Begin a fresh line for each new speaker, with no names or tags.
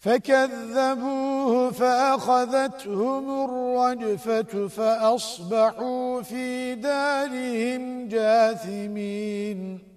فكذبوه فأخذتهم الرجفة فأصبحوا في دارهم جاثمين.